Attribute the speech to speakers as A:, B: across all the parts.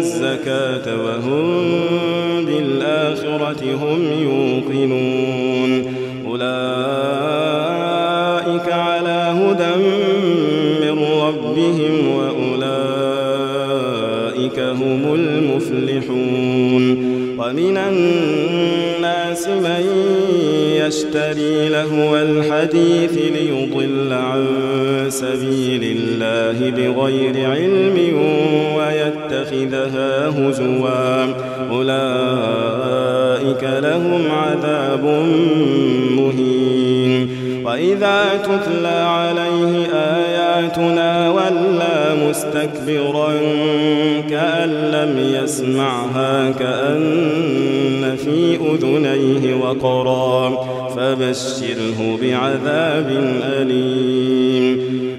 A: الزكاة وهم بالآخرة هم يوقنون. أولئك على هدى من ربهم وأولئك هم المفلحون. ومن الناس من يشتري لهو الحديث ليضل عن سبيل الله بغير علم ويتخذها هزوا. أولئك لهم عذاب مهين. وإذا تتلى عليه آياتنا ولى مستكبرا كأن لم يسمعها كأن في أذنيه وقرا. فبشره بعذاب أليم.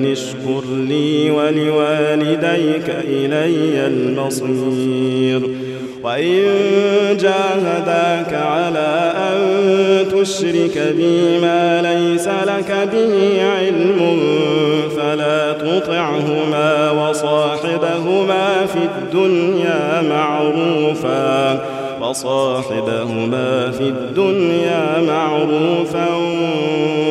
A: أن اشكر لي ولوالديك إلي المصير. وإن جاهداك على أن تشرك بي ما ليس لك به علم فلا تطعهما وصاحبهما في الدنيا معروفا. وصاحبهما في الدنيا معروفا.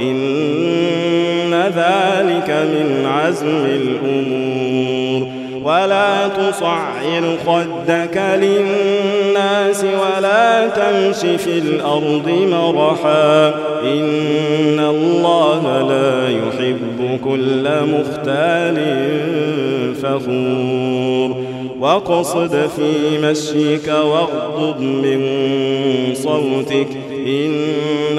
A: إن ذلك من عزم الأمور. ولا تصعر خدك للناس ولا تمش في الأرض مرحا. إن الله لا يحب كل مختال فخور. واقصد في مشيك واغضض من صوتك. إن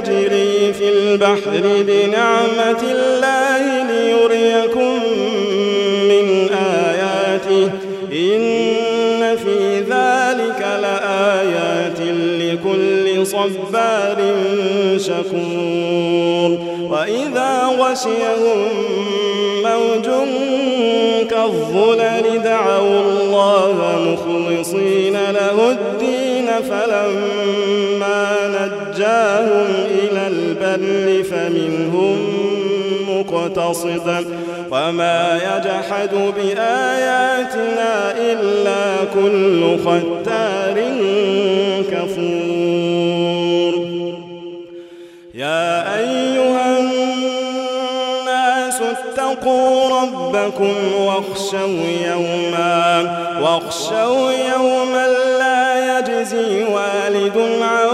A: تجري في البحر بنعمة الله ليريكم من آياته. إن في ذلك لآيات لكل صبار شكور. وإذا غشيهم موج كالظلل دعوا الله مخلصين له الدين فلما المكلف منهم مقتصدا وما يجحد بآياتنا إلا كل ختار كفور. يا أيها الناس اتقوا ربكم واخشوا يوما واخشوا يوما لا يجزي والد عن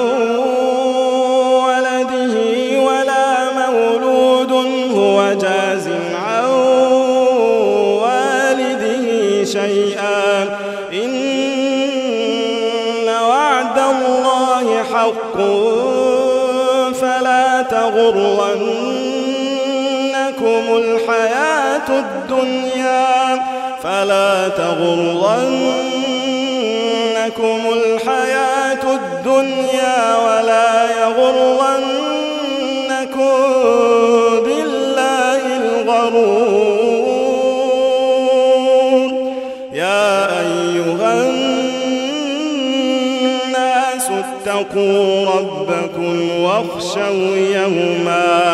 A: الدنيا فلا تغرنكم الحياة الدنيا ولا يغرنكم بالله الغرور. يا أيها الناس اتقوا ربكم واخشوا يوما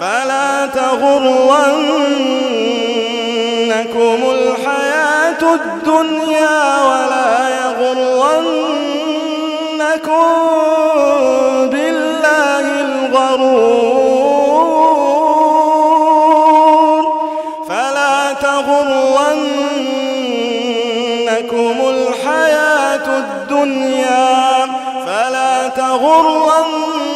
A: فلا تغرنكم الحياة الدنيا ولا يغرنكم بالله الغرور. فلا تغرنكم الحياة الدنيا. فلا تغرنكم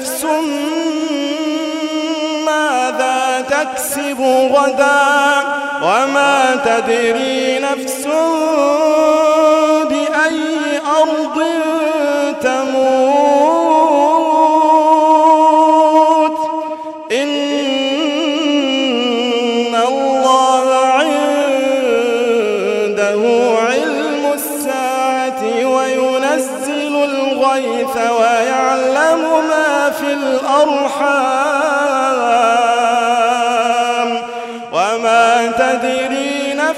A: نفس ماذا تكسب غدا وما تدري نفس